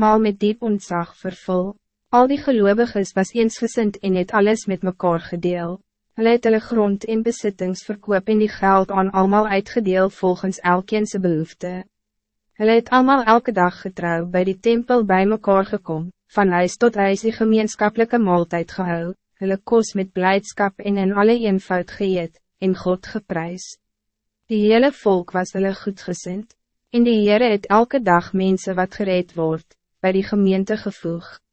maar met diep ontzag vervul. Al die gelovigen was eensgezind en het alles met mekaar gedeel. Hulle het hulle grond en besittings verkoop en die geld aan allemaal uitgedeel volgens elkeense behoefte. Hulle het allemaal elke dag getrouw bij die tempel bij mekaar gekom, van huis tot huis die gemeenschappelijke maaltijd gehou, hulle kos met blijdschap en in alle eenvoud geëet, en God geprys. Die hele volk was hulle goedgezind, en die Heere het elke dag mensen wat gereed wordt, bij die gemeente gevoegd.